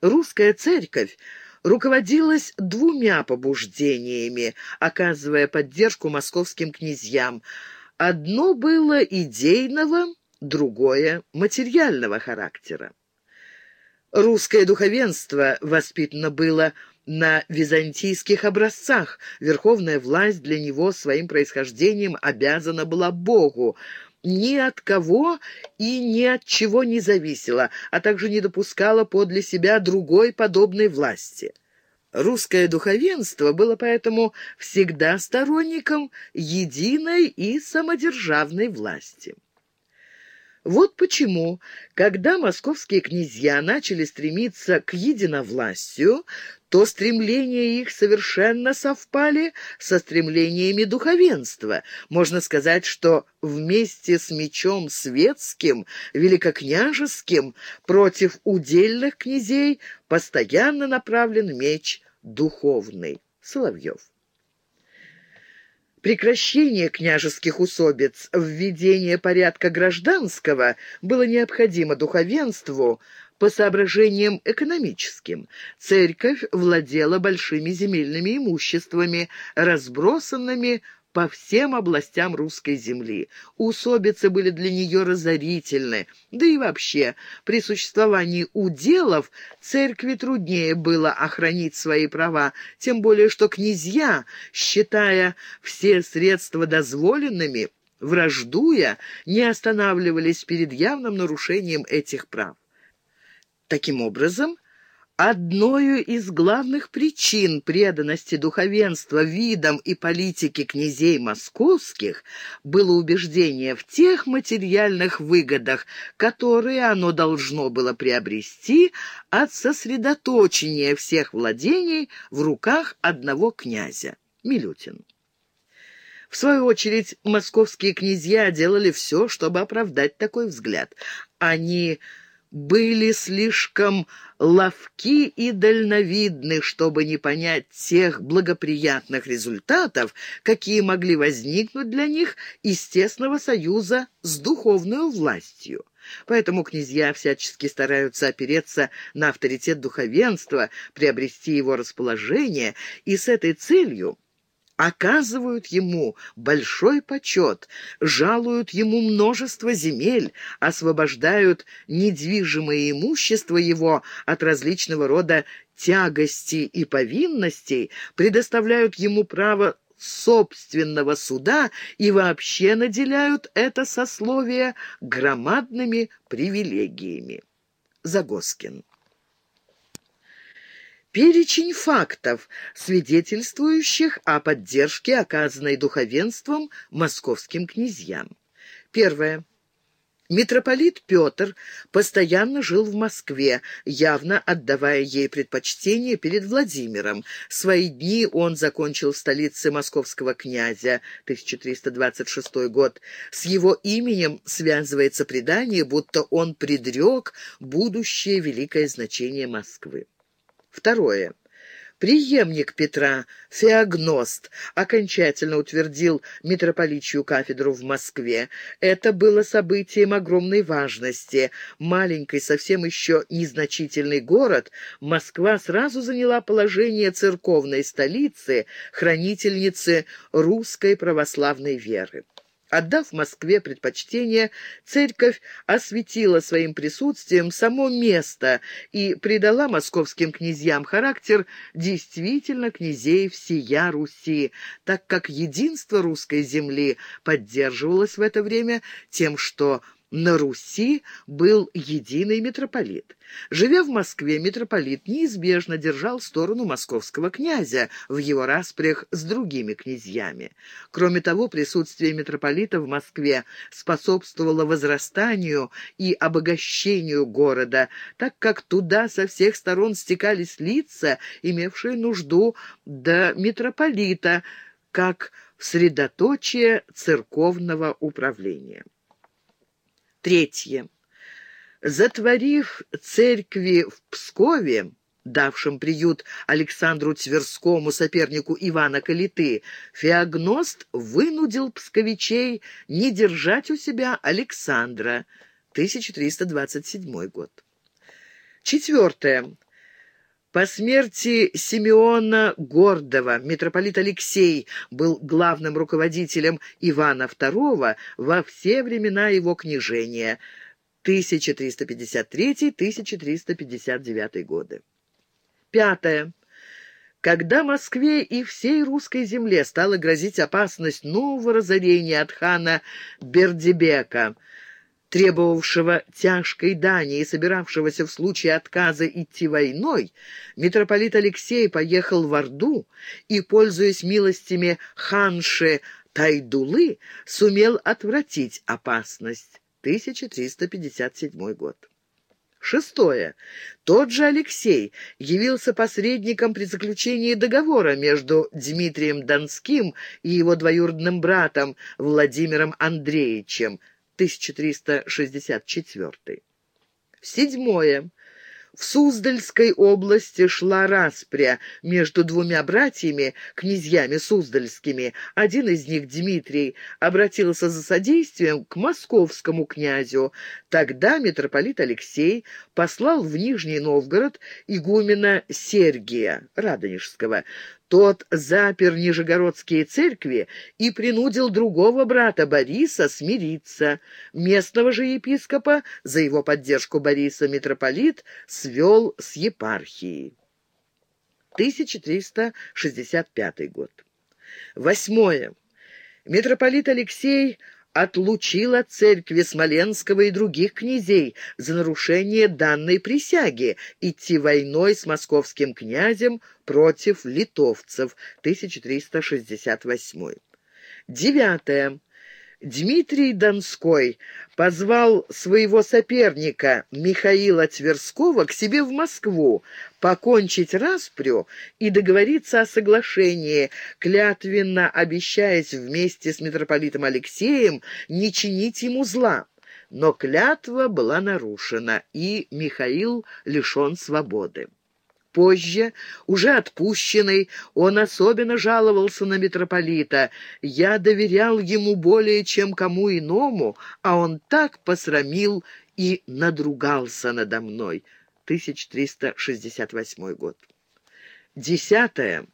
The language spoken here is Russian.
Русская церковь руководилась двумя побуждениями, оказывая поддержку московским князьям. Одно было идейного, другое — материального характера. Русское духовенство воспитано было на византийских образцах. Верховная власть для него своим происхождением обязана была Богу, ни от кого и ни от чего не зависела, а также не допускала подле себя другой подобной власти. Русское духовенство было поэтому всегда сторонником единой и самодержавной власти. Вот почему, когда московские князья начали стремиться к единовластию, то стремления их совершенно совпали со стремлениями духовенства. Можно сказать, что вместе с мечом светским, великокняжеским, против удельных князей постоянно направлен меч духовный. Соловьев. Прекращение княжеских усобиц, введение порядка гражданского было необходимо духовенству по соображениям экономическим. Церковь владела большими земельными имуществами, разбросанными по всем областям русской земли. Усобицы были для нее разорительны, да и вообще, при существовании уделов церкви труднее было охранить свои права, тем более что князья, считая все средства дозволенными, враждуя, не останавливались перед явным нарушением этих прав. Таким образом, Одною из главных причин преданности духовенства видам и политике князей московских было убеждение в тех материальных выгодах, которые оно должно было приобрести от сосредоточения всех владений в руках одного князя – Милютин. В свою очередь, московские князья делали все, чтобы оправдать такой взгляд. Они были слишком ловки и дальновидны, чтобы не понять тех благоприятных результатов, какие могли возникнуть для них из тесного союза с духовной властью. Поэтому князья всячески стараются опереться на авторитет духовенства, приобрести его расположение, и с этой целью оказывают ему большой почет, жалуют ему множество земель, освобождают недвижимое имущество его от различного рода тягостей и повинностей, предоставляют ему право собственного суда и вообще наделяют это сословие громадными привилегиями. Загоскин Перечень фактов, свидетельствующих о поддержке, оказанной духовенством московским князьям. Первое. Митрополит Петр постоянно жил в Москве, явно отдавая ей предпочтение перед Владимиром. Свои дни он закончил в столице московского князя, 1326 год. С его именем связывается предание, будто он предрек будущее великое значение Москвы. Второе. Приемник Петра, Феогност, окончательно утвердил митрополичью кафедру в Москве. Это было событием огромной важности. Маленький, совсем еще незначительный город, Москва сразу заняла положение церковной столицы, хранительницы русской православной веры. Отдав Москве предпочтение, церковь осветила своим присутствием само место и придала московским князьям характер действительно князей всея Руси, так как единство русской земли поддерживалось в это время тем, что на Руси был единый митрополит. Живя в Москве, митрополит неизбежно держал сторону московского князя в его распрях с другими князьями. Кроме того, присутствие митрополита в Москве способствовало возрастанию и обогащению города, так как туда со всех сторон стекались лица, имевшие нужду до митрополита, как в средоточие церковного управления. Третье. Затворив церкви в Пскове, давшим приют Александру Тверскому, сопернику Ивана Калиты, Феогност вынудил псковичей не держать у себя Александра, 1327 год. Четвертое. По смерти Симеона Гордова митрополит Алексей был главным руководителем Ивана II во все времена его княжения 1353-1359 годы. Пятое. Когда Москве и всей русской земле стала грозить опасность нового разорения от хана Бердибека, требовавшего тяжкой дани и собиравшегося в случае отказа идти войной, митрополит Алексей поехал в Орду и, пользуясь милостями ханши Тайдулы, сумел отвратить опасность. 1357 год. Шестое. Тот же Алексей явился посредником при заключении договора между Дмитрием Донским и его двоюродным братом Владимиром Андреевичем, 1364. Седьмое. В Суздальской области шла распря между двумя братьями, князьями Суздальскими. Один из них, Дмитрий, обратился за содействием к московскому князю. Тогда митрополит Алексей послал в Нижний Новгород игумена Сергия Радонежского. Тот запер нижегородские церкви и принудил другого брата Бориса смириться. Местного же епископа за его поддержку Бориса митрополит свел с епархией. 1365 год. Восьмое. Митрополит Алексей отлучил от церкви Смоленского и других князей за нарушение данной присяги идти войной с московским князем против литовцев, 1368. Девятое. Дмитрий Донской позвал своего соперника Михаила Тверского к себе в Москву, покончить распрю и договориться о соглашении, клятвенно обещаясь вместе с митрополитом Алексеем не чинить ему зла. Но клятва была нарушена, и Михаил лишен свободы. Позже, уже отпущенный, он особенно жаловался на митрополита. «Я доверял ему более, чем кому иному, а он так посрамил и надругался надо мной». 1368 год. Десятое.